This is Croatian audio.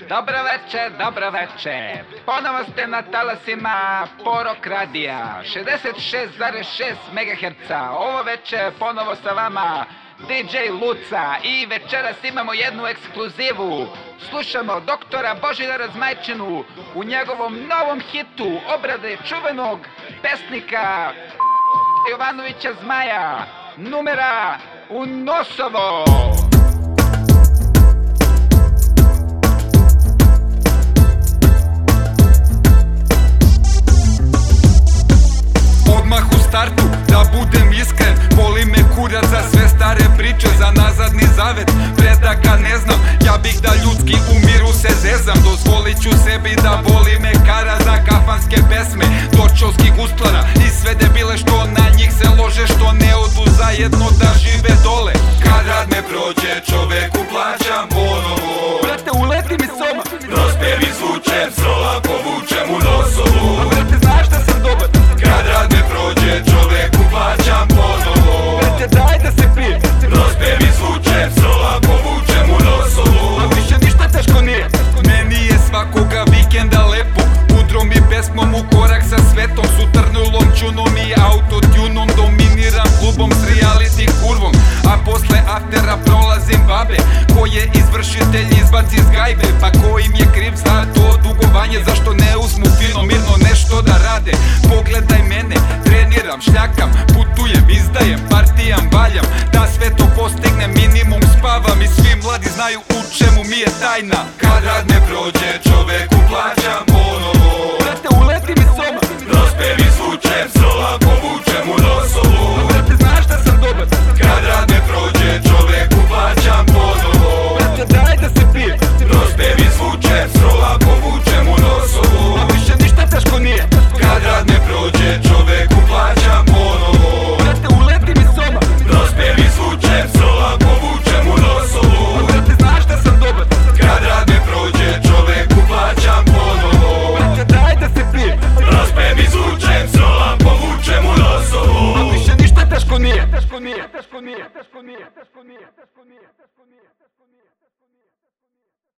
Dobro veče, dobro veče. Ponovo ste na talasima Porok Radija. 66,6 MHz. Ovo veče ponovo sa vama DJ Luca i večeras imamo jednu ekskluzivu. Slušamo doktora Božidara Zmajčinu u njegovom novom hitu obrade čuvenog pesnika Jovanovića Zmaja. Numera u Nosovo. Sebi da boli me kara Za kafanske pesme, dorčovskih ustlara I sve debile što na njih se lože Što ne odu zajedno da žive dole Kad rad me prođe, čoveku plaćam ponovo Brate, uleti mi soma. Prospevi reality kurvom A posle aftera prolazim babe Koje izvršitelj izbaci iz gajbe Pa ko im je kriv za to dugovanje Zašto ne uzmu fino mirno nešto da rade? Pogledaj mene, treniram, šljakam Putujem, izdajem, partijam, valjam Da sve to postignem, minimum spavam I svi mladi znaju u čemu mi je tajna. Kad rad ne prođe, čoveku plaćam ponovo escondía, te escondía, te escondía, te escondía, te escondía, te escondía.